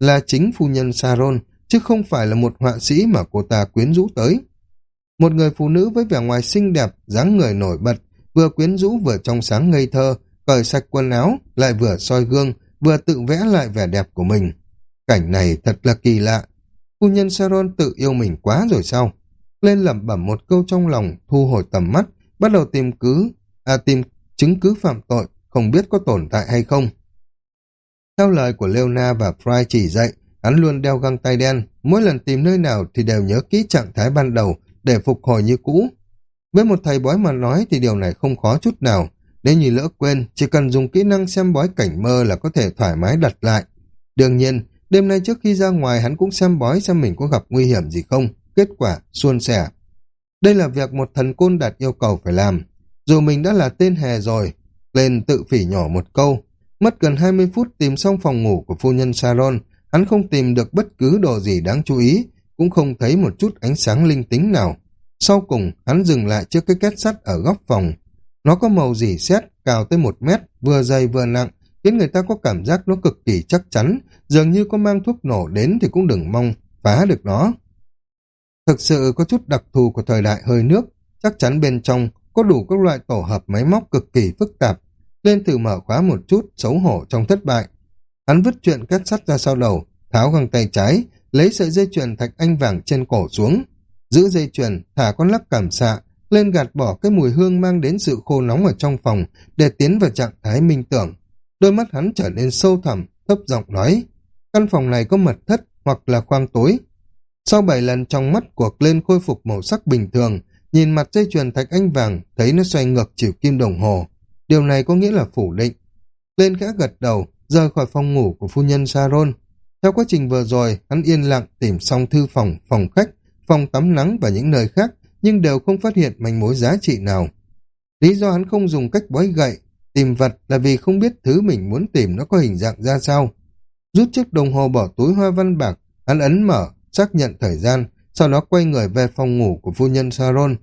là chính phu nhân Saron, chứ không phải là một họa sĩ mà cô ta quyến rũ tới. Một người phụ nữ với vẻ ngoài xinh đẹp, dáng người nổi bật, vừa quyến rũ vừa trong sáng ngây thơ, cởi sạch quần áo, lại vừa soi gương, vừa tự vẽ lại vẻ đẹp của mình. Cảnh này thật là kỳ lạ. Phu nhân Sharon tự yêu mình quá rồi sao? Lên lẩm bẩm một câu trong lòng, thu hồi tầm mắt, bắt đầu tìm cứ, à tìm chứng cứ phạm tội, không biết có tồn tại hay không. Theo lời của Leona và Fry chỉ dạy, hắn luôn đeo găng tay đen, mỗi lần tìm nơi nào thì đều nhớ kỹ trạng thái ban đầu để phục hồi như cũ. Với một thầy bói mà nói thì điều này không khó chút nào, nếu như lỡ quên, chỉ cần dùng kỹ năng xem bói cảnh mơ là có thể thoải mái đặt lại. Đương nhiên, đêm nay trước khi ra ngoài hắn cũng xem bói xem mình có gặp nguy hiểm gì không. Kết quả, suôn sẻ. Đây là việc một thần côn đạt yêu cầu phải làm. Dù mình đã là tên hè rồi, lên tự phỉ nhỏ một câu. Mất gần 20 phút tìm xong phòng ngủ của phu nhân Sharon, Hắn không tìm được bất cứ đồ gì đáng chú ý, cũng không thấy một chút ánh sáng linh tính nào. Sau cùng, hắn dừng lại trước cái két sắt ở góc phòng. Nó có màu dỉ xét cao tới một mét, vừa dày vừa nặng, khiến người ta có cảm giác nó cực kỳ chắc chắn, dường như có mang thuốc nổ đến thì cũng đừng mong phá được nó. Thực sự có chút đặc thù của thời đại hơi nước, chắc chắn bên trong có đủ các loại tổ hợp máy móc cực kỳ phức tạp. Lên thử mở khóa một chút, xấu hổ trong thất bại. Hắn vứt chuyện kết sắt ra sau đầu, tháo găng tay trái, lấy sợi dây chuyền thạch anh vàng trên cổ xuống. Giữ dây chuyền, thả con lắc cảm xạ, lên gạt bỏ cái mùi hương mang đến sự khô nóng ở trong phòng để tiến vào trạng thái minh tưởng. Đôi mắt hắn trở nên sâu thẳm, thấp giọng nói, căn phòng này có mật thất hoặc là khoang tối. Sau bảy lần trong mắt của lên khôi phục màu sắc bình thường, nhìn mặt dây chuyền thạch anh vàng, thấy nó xoay ngược chiều kim đồng hồ. Điều này có nghĩa là phủ định. Lên khẽ gật đầu, rời khỏi phòng ngủ của phu nhân Sharon. Theo quá trình vừa rồi, hắn yên lặng tìm xong thư phòng, phòng khách, phòng tắm nắng và những nơi khác, nhưng đều không phát hiện manh mối giá trị nào. Lý do hắn không dùng cách bói gậy, tìm vật là vì không biết thứ mình muốn tìm nó có hình dạng ra sao. Rút chiếc đồng hồ bỏ túi hoa văn bạc, hắn ấn mở, xác nhận thời gian, sau đó quay người về phòng ngủ của phu nhân Saron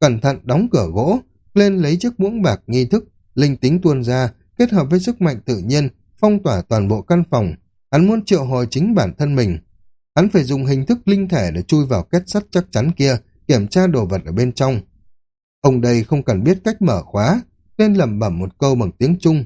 Cẩn thận đóng cửa gỗ, lên lấy chiếc muỗng bạc nghi thức, linh tính tuôn ra, kết hợp với sức mạnh tự nhiên, phong tỏa toàn bộ căn phòng. Hắn muốn triệu hồi chính bản thân mình. Hắn phải dùng hình thức linh thể để chui vào kết sắt chắc chắn kia, kiểm tra đồ vật ở bên trong. Ông đây không cần biết cách mở khóa, nên lẩm bẩm một câu bằng tiếng Trung.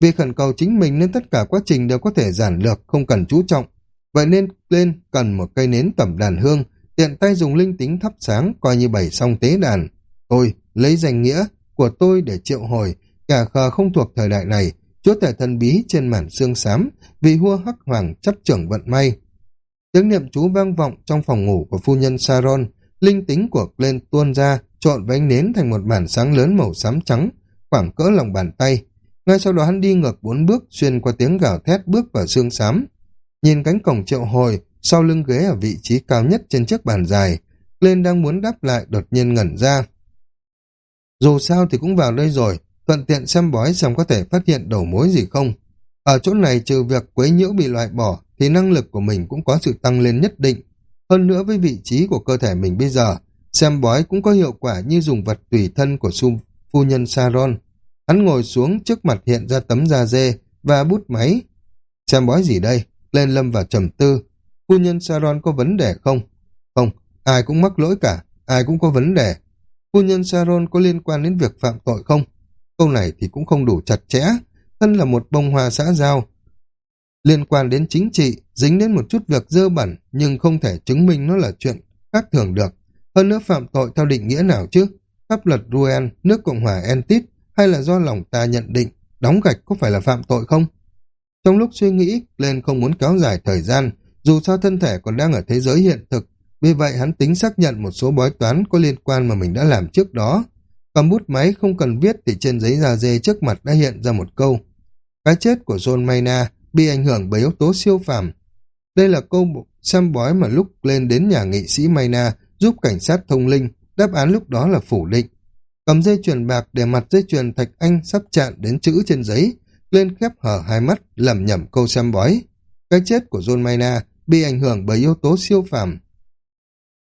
Vì khẩn cầu chính mình nên tất cả quá trình đều có thể giản lược, không cần chú trọng. Vậy nên lên cần một cây nến tẩm đàn hương, tiện tay dùng linh tính thắp sáng coi như bày xong tế đàn. Tôi lấy danh nghĩa của tôi để triệu hồi, cả khờ không thuộc thời đại này, chúa tể thần bí trên màn xương xám, vì hua hắc hoàng chấp trưởng vận may. Tiếng niệm chú vang vọng trong phòng ngủ của phu nhân Saron, linh tính của lên tuôn ra, trộn với ánh nến thành một bản sáng lớn màu xám trắng, khoảng cỡ lòng bàn tay. Ngay sau đó hắn đi ngược bốn bước, xuyên qua tiếng gào thét bước vào xương xám. Nhìn cánh cổng triệu hồi, sau lưng ghế ở vị trí cao nhất trên chiếc bàn dài, lên đang muốn đáp lại đột nhiên ngẩn ra. Dù sao thì cũng vào đây rồi, thuận tiện xem bói xem có thể phát hiện đầu mối gì không. Ở chỗ này trừ việc quấy nhiễu bị loại bỏ, thì năng lực của mình cũng có sự tăng lên nhất định. Hơn nữa với vị trí của cơ thể mình bây giờ, xem bói cũng có hiệu quả như dùng vật tùy thân của su phu nhân Saron. Hắn ngồi xuống trước mặt hiện ra tấm da dê và bút máy. Xem bói gì đây? Lên lâm vào trầm tư. Phu nhân Saron có vấn đề không? Không, ai cũng mắc lỗi cả, ai cũng có vấn đề. Phu nhân Saron có liên quan đến việc phạm tội không? Câu này thì cũng không đủ chặt chẽ. Thân là một bông hoa xã giao. Liên quan đến chính trị, dính đến một chút việc dơ bẩn, nhưng không thể chứng minh nó là chuyện khác thường được. Hơn nữa phạm tội theo định nghĩa nào chứ? Pháp luật Ruen, nước Cộng hòa Entit, hay là do lòng ta nhận định, đóng gạch có phải là phạm tội không? Trong lúc suy nghĩ, lên không muốn kéo dài thời gian, dù sao thân thể còn đang ở thế giới hiện thực, vì vậy hắn tính xác nhận một số bói toán có liên quan mà mình đã làm trước đó. Cầm bút máy không cần viết thì trên giấy da dê trước mặt đã hiện ra một câu. Cái chết của John Mayna bị ảnh hưởng bởi yếu tố siêu phàm. Đây là câu xem bói mà lúc lên đến nhà nghị sĩ Mayna giúp cảnh sát thông linh, đáp án lúc đó là phủ định. Cầm dây chuyền bạc để mặt dây chuyền thạch anh sắp chạm đến chữ trên giấy, lên khép hở hai mắt, lẩm nhẩm câu xem bói. Cái chết của John Mayna bị ảnh hưởng bởi yếu tố siêu phàm.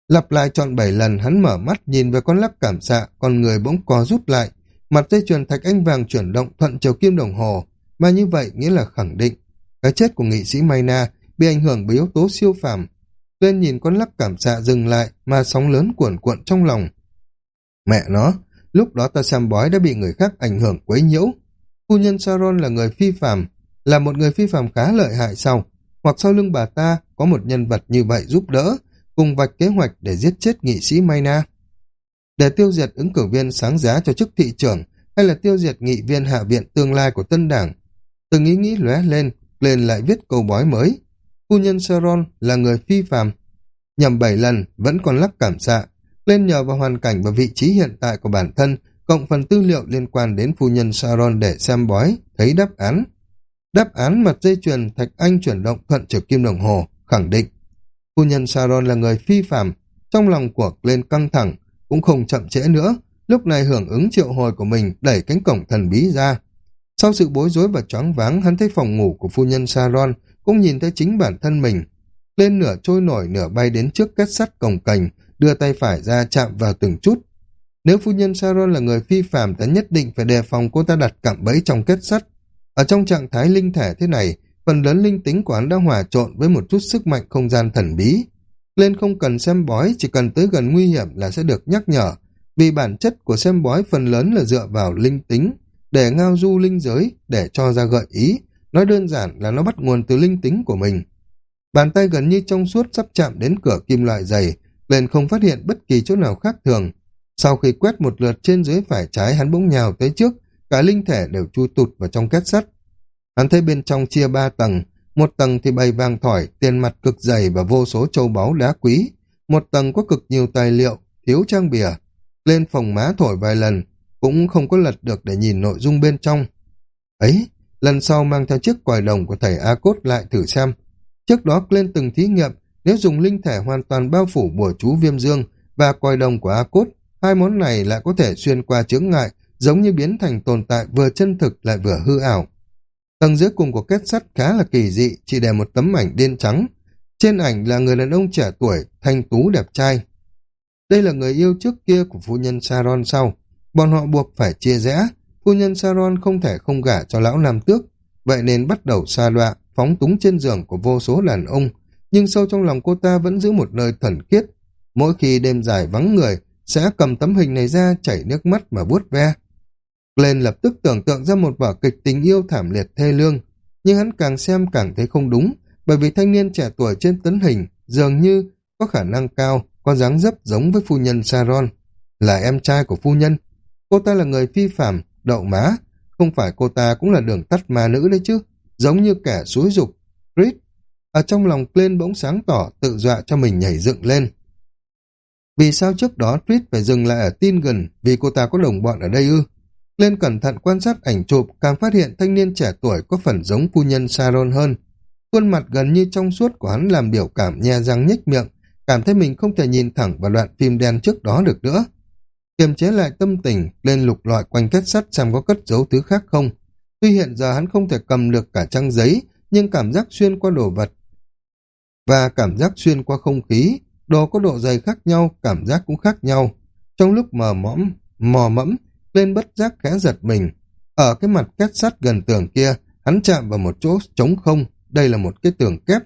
Lặp lại chọn bảy lần hắn mở mắt nhìn về con lắc cảm xạ, con người bỗng co rút lại. Mặt dây chuyền thạch anh vàng chuyển động thuận chiều kim đồng hồ, mà như vậy nghĩa là khẳng định. Cái chết của nghị sĩ Mayna bị ảnh hưởng bởi yếu tố siêu phàm. Lên nhìn con lắc cảm xạ dừng lại mà sóng lớn cuộn cuộn trong lòng. Mẹ nó, lúc đó ta xem bói đã bị người khác ảnh hưởng quấy nhiễu. Phu nhân Saron là người phi phàm, là một người phi phàm khá lợi hại sau, hoặc sau lưng bà ta có một nhân vật như vậy giúp đỡ, cùng vạch kế hoạch để giết chết nghị sĩ Mayna. Để tiêu diệt ứng cử viên sáng giá cho chức thị trưởng hay là tiêu diệt nghị viên hạ viện tương lai của tân đảng. Từng ý nghĩ lóe lên, lên lại viết câu bói mới. Phu nhân Saron là người phi phàm. Nhầm bảy lần, vẫn còn lắc cảm xạ. Lên nhờ vào hoàn cảnh và vị trí hiện tại của bản thân, cộng phần tư liệu liên quan đến phu nhân Saron để xem bói, thấy đáp án. Đáp án mặt dây chuyền Thạch Anh chuyển động thuận trực kim đồng hồ, khẳng định Phu nhân Sharon là người phi phạm, trong lòng của lên căng thẳng, cũng không chậm trễ nữa, lúc này hưởng ứng triệu hồi của mình đẩy cánh cổng thần bí ra. Sau sự bối rối và choáng váng, hắn thấy phòng ngủ của phu nhân Sharon cũng nhìn thấy chính bản thân mình. Lên nửa trôi nổi nửa bay đến trước kết sắt cồng cành, đưa tay phải ra chạm vào từng chút. Nếu phu nhân Saron là người phi phàm ta nhất định phải đề phòng cô ta đặt cạm bẫy trong kết sắt. Ở trong trạng thái linh thể thế này, phần lớn linh tính của hắn đã hòa trộn với một chút sức mạnh không gian thần bí. Lên không cần xem bói, chỉ cần tới gần nguy hiểm là sẽ được nhắc nhở, vì bản chất của xem bói phần lớn là dựa vào linh tính, để ngao du linh giới, để cho ra gợi ý, nói đơn giản là nó bắt nguồn từ linh tính của mình. Bàn tay gần như trong suốt sắp chạm đến cửa kim loại dày, lên không phát hiện bất kỳ chỗ nào khác thường. Sau khi quét một lượt trên dưới phải trái hắn bỗng nhào tới trước, cả linh thể đều chui tụt vào trong két sắt. Hắn thấy bên trong chia ba tầng, một tầng thì bày vàng thỏi, tiền mặt cực dày và vô số châu báu đá quý. Một tầng có cực nhiều tài liệu, thiếu trang bìa. Lên phòng má thổi vài lần, cũng không có lật được để nhìn nội dung bên trong. Ấy, lần sau mang theo chiếc quài đồng của thầy A Cốt lại thử xem. Trước đó lên từng thí nghiệm, nếu dùng linh thể hoàn toàn bao phủ bùa chú viêm dương và quài đồng của A Cốt, hai món này lại có thể xuyên qua chướng ngại, giống như biến thành tồn tại vừa chân thực lại vừa hư ảo. Tầng dưới cùng của kết sắt khá là kỳ dị, chỉ để một tấm ảnh đen trắng. Trên ảnh là người đàn ông trẻ tuổi, thanh tú đẹp trai. Đây là người yêu trước kia của phu nhân Sharon sau. Bọn họ buộc phải chia rẽ. Phu nhân Saron không thể không gả cho lão nam tước, vậy nên bắt đầu xa đọa, phóng túng trên giường của vô số đàn ông. Nhưng sâu trong lòng cô ta vẫn giữ một nơi thuần khiết. Mỗi khi đêm dài vắng người, sẽ cầm tấm hình này ra chảy nước mắt mà vuốt ve. Lên lập tức tưởng tượng ra một vở kịch tình yêu thảm liệt thê lương, nhưng hắn càng xem càng thấy không đúng, bởi vì thanh niên trẻ tuổi trên tấn hình dường như có khả năng cao, có dáng dấp giống với phu nhân Saron, là em trai của phu nhân. Cô ta là người phi phạm, đậu má, không phải cô ta cũng là đường tắt ma nữ đấy chứ, giống như kẻ suối dục. Chris, ở trong lòng lên bỗng sáng tỏ tự dọa cho mình nhảy dựng lên. Vì sao trước đó Chris phải dừng lại ở tin gần vì cô ta có đồng bọn ở đây ư? Lên cẩn thận quan sát ảnh chụp, càng phát hiện thanh niên trẻ tuổi có phần giống phu nhân Saron hơn. Khuôn mặt gần như trong suốt của hắn làm biểu cảm nhe răng nhếch miệng, cảm thấy mình không thể nhìn thẳng vào đoạn phim đen trước đó được nữa. Kiềm chế lại tâm tình, lên lục loại quanh kết sắt xem có cất dấu thứ khác không. Tuy hiện giờ hắn không thể cầm được cả trang giấy, nhưng cảm giác xuyên qua đồ vật và cảm giác xuyên qua không khí, đồ có độ dày khác nhau, cảm giác cũng khác nhau. Trong lúc mờ mõm, mò mẫm, lên bất giác khẽ giật mình. Ở cái mặt két sắt gần tường kia, hắn chạm vào một chỗ trống không, đây là một cái tường kép.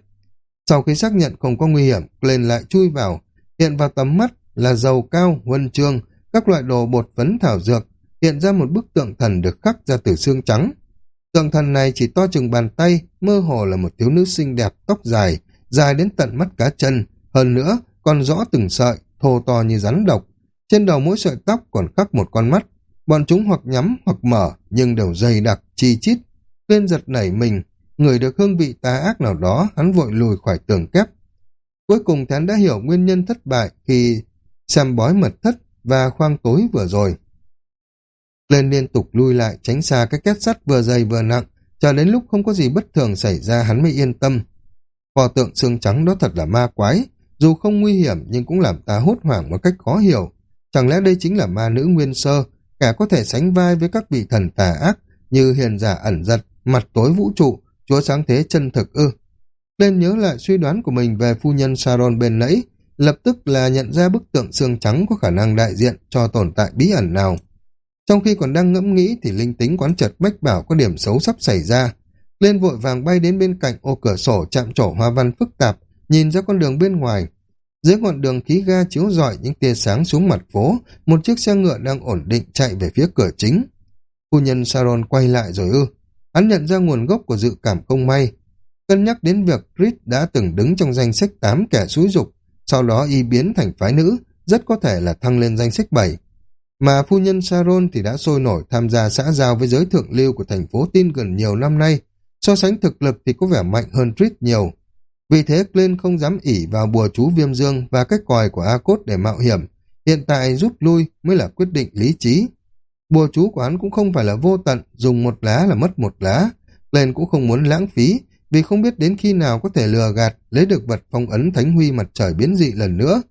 Sau khi xác nhận không có nguy hiểm, lên lại chui vào, hiện vào tầm mắt là dầu cao, huân chương, các loại đồ bột phấn thảo dược, hiện ra một bức tượng thần được khắc ra từ xương trắng. Tượng thần này chỉ to chừng bàn tay, mơ hồ là một thiếu nữ xinh đẹp, tóc dài, dài đến tận mắt cá chân, hơn nữa còn rõ từng sợi, thô to như rắn độc. Trên đầu mỗi sợi tóc còn khắc một con mắt, Bọn chúng hoặc nhắm hoặc mở, nhưng đều dày đặc, chi chít. Lên giật nảy mình, người được hương vị tà ác nào đó, hắn vội lùi khỏi tường kép. Cuối cùng hắn đã hiểu nguyên nhân thất bại khi xem bói mật thất và khoang tối vừa rồi. Lên liên tục lui lại tránh xa cái két sắt vừa dày vừa nặng, chờ đến lúc không có gì bất thường xảy ra hắn mới yên tâm. Pho tượng xương trắng đó thật là ma quái, dù không nguy hiểm nhưng cũng làm ta hốt hoảng một cách khó hiểu. Chẳng lẽ đây chính là ma nữ nguyên sơ, cả có thể sánh vai với các vị thần tà ác như hiền giả ẩn giật, mặt tối vũ trụ, chúa sáng thế chân thực ư. Lên nhớ lại suy đoán của mình về phu nhân Saron bên nãy, lập tức là nhận ra bức tượng xương trắng có khả năng đại diện cho tồn tại bí ẩn nào. Trong khi còn đang ngẫm nghĩ thì linh tính quán chợt bách bảo có điểm xấu sắp xảy ra. Lên vội vàng bay đến bên cạnh ô cửa sổ chạm trổ hoa văn phức tạp, nhìn ra con đường bên ngoài, dưới ngọn đường khí ga chiếu rọi những tia sáng xuống mặt phố, một chiếc xe ngựa đang ổn định chạy về phía cửa chính. Phu nhân Saron quay lại rồi ư. Hắn nhận ra nguồn gốc của dự cảm không may. Cân nhắc đến việc Chris đã từng đứng trong danh sách 8 kẻ xúi dục, sau đó y biến thành phái nữ, rất có thể là thăng lên danh sách 7. Mà phu nhân Sharon thì đã sôi nổi tham gia xã giao với giới thượng lưu của thành phố tin gần nhiều năm nay. So sánh thực lực thì có vẻ mạnh hơn trit nhiều. Vì thế Clint không dám ỉ vào bùa chú viêm dương và cách còi của A-Cốt để mạo hiểm. Hiện tại rút lui mới là quyết định lý trí. Bùa chú của hắn cũng không phải là vô tận, dùng một lá là mất một lá. Clint cũng không muốn lãng phí, vì không biết đến khi nào có thể lừa gạt, lấy được vật phong ấn thánh huy mặt trời biến dị lần nữa.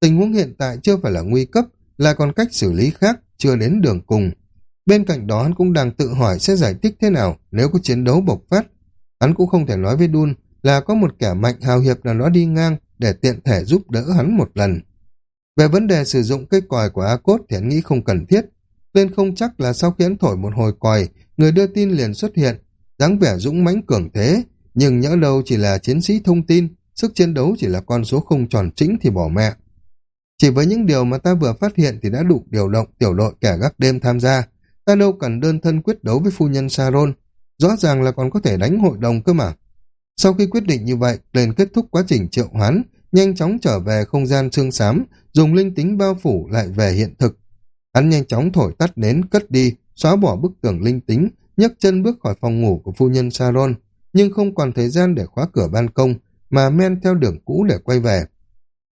Tình huống hiện tại chưa phải là nguy cấp, là còn cách xử lý khác, chưa đến đường cùng. Bên cạnh đó hắn cũng đang tự hỏi sẽ giải thích thế nào nếu có chiến đấu bộc phát. Hắn cũng không thể nói với Dun là có một kẻ mạnh hào hiệp nào đó đi ngang để tiện thể giúp đỡ hắn một lần. Về vấn đề sử dụng cây còi của A-Cốt thì hắn nghĩ không cần thiết. Tên không chắc là sau khi hắn thổi một hồi còi, người đưa tin liền xuất hiện, dáng vẻ dũng mãnh cường thế, nhưng nhỡ đâu chỉ là chiến sĩ thông tin, sức chiến đấu chỉ là con số không tròn chính thì bỏ mẹ. Chỉ với những điều mà ta vừa phát hiện thì đã đủ điều động tiểu đội kẻ gác đêm tham gia. Ta đâu cần đơn thân quyết đấu với phu nhân Saron. Rõ ràng là còn có thể đánh hội đồng cơ mà. Sau khi quyết định như vậy, lên kết thúc quá trình triệu hoán, nhanh chóng trở về không gian xương xám, dùng linh tính bao phủ lại về hiện thực. Hắn nhanh chóng thổi tắt nến, cất đi, xóa bỏ bức tường linh tính, nhấc chân bước khỏi phòng ngủ của phu nhân Saron, nhưng không còn thời gian để khóa cửa ban công, mà men theo đường cũ để quay về.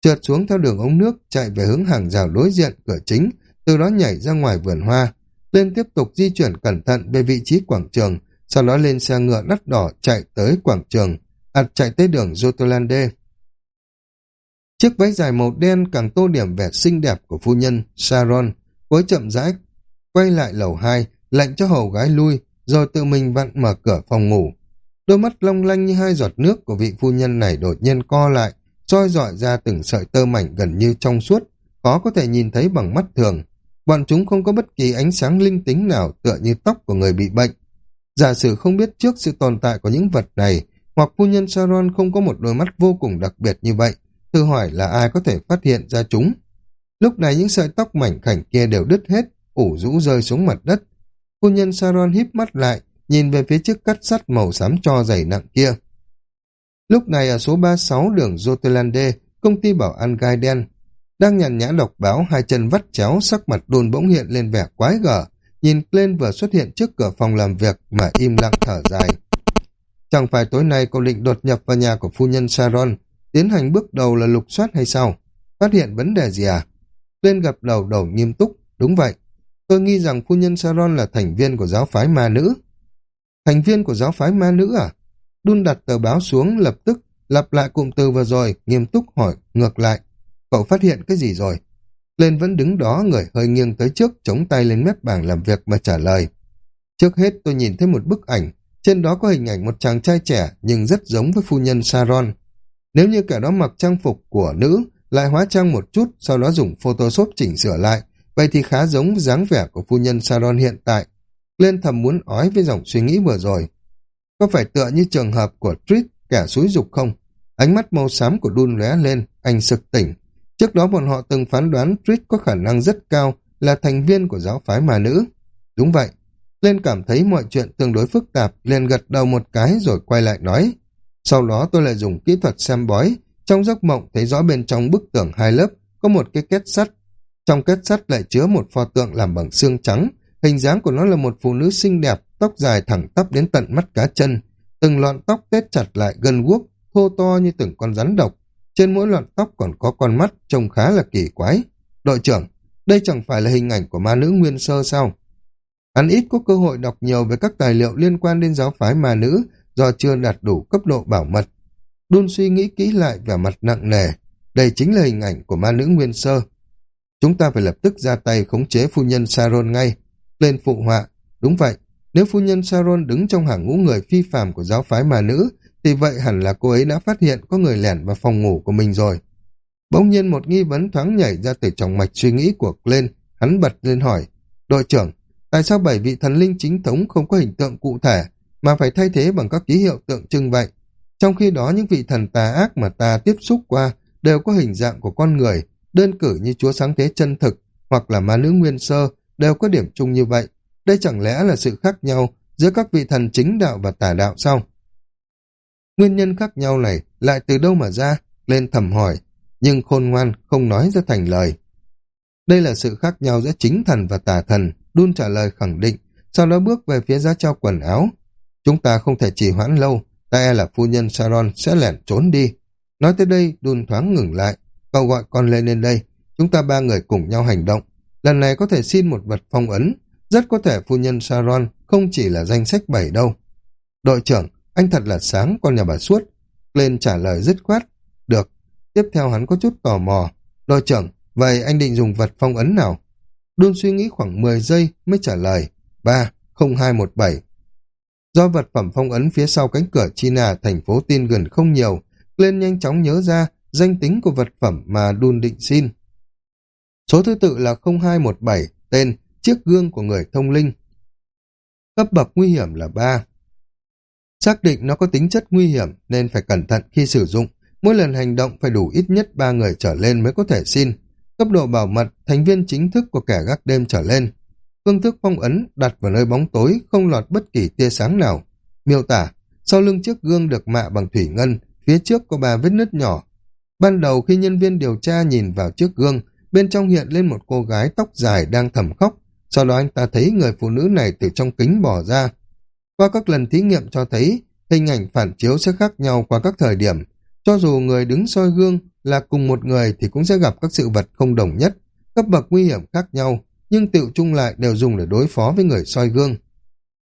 Trượt xuống theo đường ống nước, chạy về hướng hàng rào đối diện cửa chính, từ đó nhảy ra ngoài vườn hoa. Lên tiếp tục di chuyển cẩn thận về vị trí quảng trường, sau đó lên xe ngựa đắt đỏ chạy tới quảng trường, ạt chạy tới đường Jotolande. Chiếc váy dài màu đen càng tô điểm vẻ xinh đẹp của phu nhân Sharon, với chậm rãi quay lại lầu hai, lệnh cho hầu gái lui, rồi tự mình vặn mở cửa phòng ngủ. Đôi mắt long lanh như hai giọt nước của vị phu nhân này đột nhiên co lại, soi dọi ra từng sợi tơ mảnh gần như trong suốt, khó có thể nhìn thấy bằng mắt thường. Bọn chúng không có bất kỳ ánh sáng linh tính nào tựa như tóc của người bị bệnh. Giả sử không biết trước sự tồn tại của những vật này, hoặc phu nhân Saron không có một đôi mắt vô cùng đặc biệt như vậy, thử hỏi là ai có thể phát hiện ra chúng. Lúc này những sợi tóc mảnh khảnh kia đều đứt hết, ủ rũ rơi xuống mặt đất. Phu nhân Saron híp mắt lại, nhìn về phía chiếc cắt sắt màu xám cho dày nặng kia. Lúc này ở số 36 đường Jotelande, công ty bảo an gai đen, đang nhàn nhã đọc báo hai chân vắt chéo sắc mặt đồn bỗng hiện lên vẻ quái gở, nhìn lên vừa xuất hiện trước cửa phòng làm việc mà im lặng thở dài. Chẳng phải tối nay cậu định đột nhập vào nhà của phu nhân Sharon, tiến hành bước đầu là lục soát hay sao? Phát hiện vấn đề gì à? Lên gặp đầu đầu nghiêm túc, đúng vậy. Tôi nghi rằng phu nhân Sharon là thành viên của giáo phái ma nữ. Thành viên của giáo phái ma nữ à? Đun đặt tờ báo xuống lập tức lặp lại cụm từ vừa rồi, nghiêm túc hỏi ngược lại. Cậu phát hiện cái gì rồi? Lên vẫn đứng đó, người hơi nghiêng tới trước, chống tay lên mép bảng làm việc mà trả lời. Trước hết tôi nhìn thấy một bức ảnh, trên đó có hình ảnh một chàng trai trẻ nhưng rất giống với phu nhân Saron. Nếu như kẻ đó mặc trang phục của nữ, lại hóa trang một chút, sau đó dùng Photoshop chỉnh sửa lại, vậy thì khá giống dáng vẻ của phu nhân Saron hiện tại. Lên thầm muốn ói với dòng suy nghĩ vừa rồi. Có phải tựa như trường hợp của Trit kẻ suối dục không? Ánh mắt màu xám của Đun lóe lên, anh sực tỉnh. Trước đó bọn họ từng phán đoán Trit có khả năng rất cao là thành viên của giáo phái mà nữ. Đúng vậy. Lên cảm thấy mọi chuyện tương đối phức tạp, liền gật đầu một cái rồi quay lại nói. Sau đó tôi lại dùng kỹ thuật xem bói, trong giấc mộng thấy rõ bên trong bức tường hai lớp có một cái kết sắt. Trong kết sắt lại chứa một pho tượng làm bằng xương trắng, hình dáng của nó là một phụ nữ xinh đẹp, tóc dài thẳng tắp đến tận mắt cá chân, từng lọn tóc tết chặt lại gần guốc, thô to như từng con rắn độc. Trên mỗi lọn tóc còn có con mắt, trông khá là kỳ quái. Đội trưởng, đây chẳng phải là hình ảnh của ma nữ nguyên sơ sao? Hắn ít có cơ hội đọc nhiều về các tài liệu liên quan đến giáo phái ma nữ do chưa đạt đủ cấp độ bảo mật. Đun suy nghĩ kỹ lại vẻ mặt nặng nề. Đây chính là hình ảnh của ma nữ nguyên sơ. Chúng ta phải lập tức ra tay khống chế phu nhân Saron ngay. Lên phụ họa. Đúng vậy, nếu phu nhân Sharon đứng trong hàng ngũ người phi phàm của giáo phái mà nữ, thì vậy hẳn là cô ấy đã phát hiện có người lẻn vào phòng ngủ của mình rồi. Bỗng nhiên một nghi vấn thoáng nhảy ra từ trong mạch suy nghĩ của Glenn hắn bật lên hỏi, đội trưởng, tại sao bảy vị thần linh chính thống không có hình tượng cụ thể, mà phải thay thế bằng các ký hiệu tượng trưng vậy? Trong khi đó những vị thần tà ác mà ta tiếp xúc qua đều có hình dạng của con người, đơn cử như chúa sáng thế chân thực hoặc là ma nữ nguyên sơ đều có điểm chung như vậy. Đây chẳng lẽ là sự khác nhau giữa các vị thần chính đạo và tà đạo sao? Nguyên nhân khác nhau này lại từ đâu mà ra? Lên thầm hỏi, nhưng khôn ngoan không nói ra thành lời. Đây là sự khác nhau giữa chính thần và tà thần, đun trả lời khẳng định, sau đó bước về phía giá trao quần áo. Chúng ta không thể trì hoãn lâu, ta e là phu nhân Saron sẽ lẻn trốn đi. Nói tới đây, đun thoáng ngừng lại, cậu gọi con lên lên đây, chúng ta ba người cùng nhau hành động. Lần này có thể xin một vật phong ấn, rất có thể phu nhân Saron không chỉ là danh sách bảy đâu. Đội trưởng, anh thật là sáng con nhà bà suốt. Lên trả lời dứt khoát. Được. Tiếp theo hắn có chút tò mò. Đội trưởng, vậy anh định dùng vật phong ấn nào? đun suy nghĩ khoảng 10 giây mới trả lời. 3, 0217. Do vật phẩm phong ấn phía sau cánh cửa China thành phố tin gần không nhiều, lên nhanh chóng nhớ ra danh tính của vật phẩm mà đun định xin. Số thứ tự là 0217, tên Chiếc gương của người thông linh. Cấp bậc nguy hiểm là 3. Xác định nó có tính chất nguy hiểm nên phải cẩn thận khi sử dụng. Mỗi lần hành động phải đủ ít nhất 3 người trở lên mới có thể xin. Cấp độ bảo mật, thành viên chính thức của kẻ gác đêm trở lên. Phương thức phong ấn đặt vào nơi bóng tối, không lọt bất kỳ tia sáng nào. Miêu tả, sau lưng chiếc gương được mạ bằng thủy ngân, phía trước có ba vết nứt nhỏ. Ban đầu khi nhân viên điều tra nhìn vào chiếc gương, bên trong hiện lên một cô gái tóc dài đang thầm khóc. Sau đó anh ta thấy người phụ nữ này từ trong kính bỏ ra. Qua các lần thí nghiệm cho thấy, hình ảnh phản chiếu sẽ khác nhau qua các thời điểm. Cho dù người đứng soi gương là cùng một người thì cũng sẽ gặp các sự vật không đồng nhất, cấp bậc nguy hiểm khác nhau, nhưng tựu chung lại đều dùng để đối phó với người soi gương.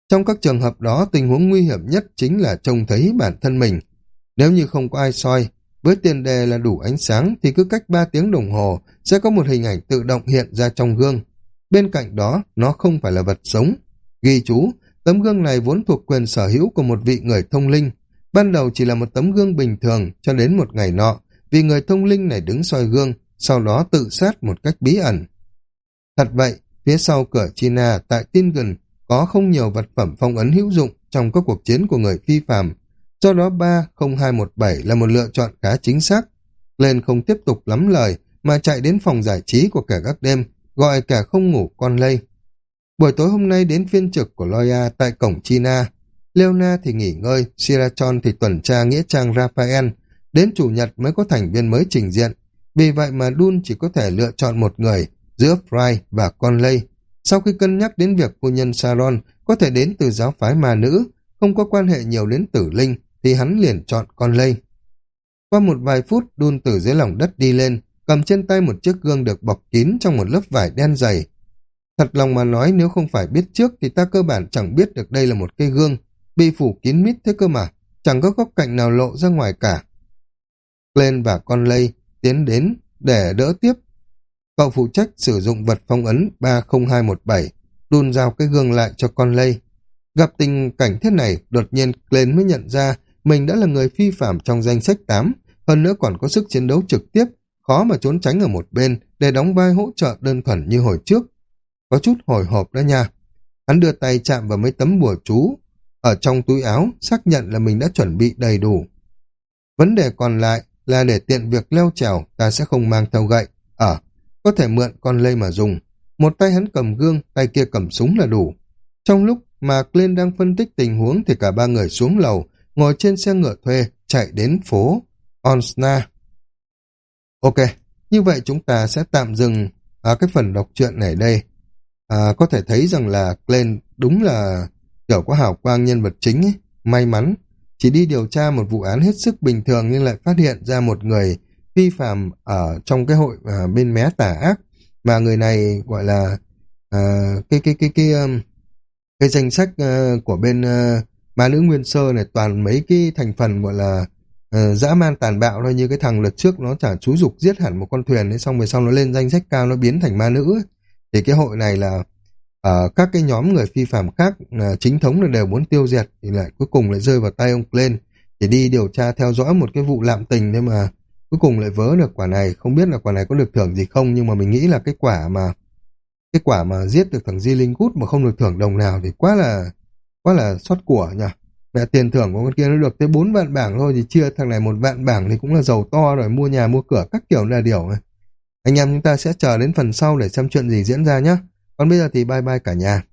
Trong các trường hợp đó, tình huống nguy hiểm nhất chính là trông thấy bản thân mình. Nếu như không có ai soi, với tiền đề là đủ ánh sáng thì cứ cách 3 tiếng đồng hồ sẽ có một hình ảnh tự động hiện ra trong gương. Bên cạnh đó, nó không phải là vật sống. Ghi chú, tấm gương này vốn thuộc quyền sở hữu của một vị người thông linh. Ban đầu chỉ là một tấm gương bình thường cho đến một ngày nọ, vì người thông linh này đứng soi gương, sau đó tự sát một cách bí ẩn. Thật vậy, phía sau cửa China tại Tingen có không nhiều vật phẩm phong ấn hữu dụng trong các cuộc chiến của người phi phàm. Do đó 30217 là một lựa chọn khá chính xác. Lên không tiếp tục lắm lời mà chạy đến phòng giải trí của kẻ gác đêm, gọi kẻ không ngủ con lây. Buổi tối hôm nay đến phiên trực của Loya tại cổng China. Leona thì nghỉ ngơi, Sirachon thì tuần tra nghĩa trang Raphael. Đến chủ nhật mới có thành viên mới trình diện. Vì vậy mà Dun chỉ có thể lựa chọn một người, giữa Fry và Conley. Sau khi cân nhắc đến việc phu nhân Saron có thể đến từ giáo phái mà nữ, không có quan hệ nhiều đến tử linh, thì hắn liền chọn con lây. Qua một vài phút, đun từ dưới lòng đất đi lên, cầm trên tay một chiếc gương được bọc kín trong một lớp vải đen dày. Thật lòng mà nói nếu không phải biết trước thì ta cơ bản chẳng biết được đây là một cây gương, bị phủ kín mít thế cơ mà, chẳng có góc cạnh nào lộ ra ngoài cả. Glenn và con lây tiến đến để đỡ tiếp Cậu phụ trách sử dụng vật phong ấn 30217, đun giao cái gương lại cho con lây. Gặp tình cảnh thế này, đột nhiên Glenn mới nhận ra mình đã là người phi phạm trong danh sách 8, hơn nữa còn có sức chiến đấu trực tiếp, khó mà trốn tránh ở một bên để đóng vai hỗ trợ đơn thuần như hồi trước. Có chút hồi hộp đó nha. Hắn đưa tay chạm vào mấy tấm bùa chú, ở trong túi áo, xác nhận là mình đã chuẩn bị đầy đủ. Vấn đề còn lại là để tiện việc leo trèo, ta sẽ không mang theo gậy. Ở, có thể mượn con lây mà dùng. Một tay hắn cầm gương, tay kia cầm súng là đủ. Trong lúc mà Glenn đang phân tích tình huống thì cả ba người xuống lầu, ngồi trên xe ngựa thuê, chạy đến phố Onsna. Ok, như vậy chúng ta sẽ tạm dừng ở cái phần đọc truyện này đây. À, có thể thấy rằng là Glenn đúng là kiểu có hào quang nhân vật chính ấy, may mắn. Chỉ đi điều tra một vụ án hết sức bình thường nhưng lại phát hiện ra một người vi phạm ở trong cái hội à, bên mé tà ác mà người này gọi là à, cái cái cái cái cái, cái danh sách uh, của bên uh, ma nữ nguyên sơ này toàn mấy cái thành phần gọi là uh, dã man tàn bạo thôi như cái thằng lượt trước nó chả chú dục giết hẳn một con thuyền ấy xong rồi sau nó lên danh sách cao nó biến thành ma nữ ấy. thì cái hội này là uh, các cái nhóm người phi phạm khác uh, chính thống là đều muốn tiêu diệt thì lại cuối cùng lại rơi vào tay ông lên để đi điều tra theo dõi một cái vụ lạm tình nhưng mà Cuối cùng lại vớ được quả này, không biết là quả này có được thưởng gì không, nhưng mà mình nghĩ là cái quả mà cái quả mà giết được thằng Di Linh Cút mà không được thưởng đồng nào thì quá là quá là xót của nhỉ. Mẹ tiền thưởng của con kia nó được tới bốn vạn bảng thôi thì chia thằng này một vạn bảng thì cũng là giàu to rồi, mua nhà mua cửa các kiểu là điều này. Anh em chúng ta sẽ chờ đến phần sau để xem chuyện gì diễn ra nhé. Còn bây giờ thì bye bye cả nhà.